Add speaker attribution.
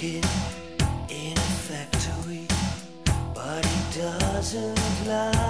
Speaker 1: working in a factory, but he doesn't lie.